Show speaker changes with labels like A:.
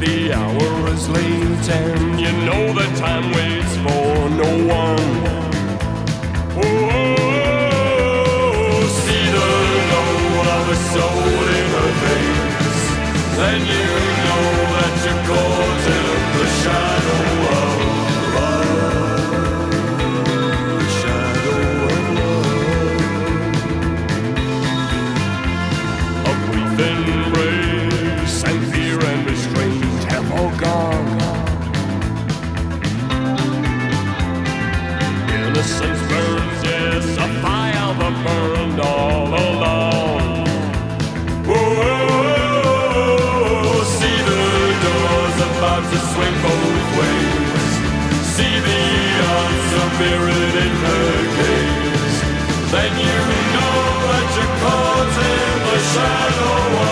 A: The hour is late and you know that time waits for no one. Oh, see the glow of a soul in her face. Then you Innocence burns, yes, a fire that burned all along. Whoa, see the doors about to swing both ways. See the answer mirrored in her gaze. Then you know that you're caught in the shadow of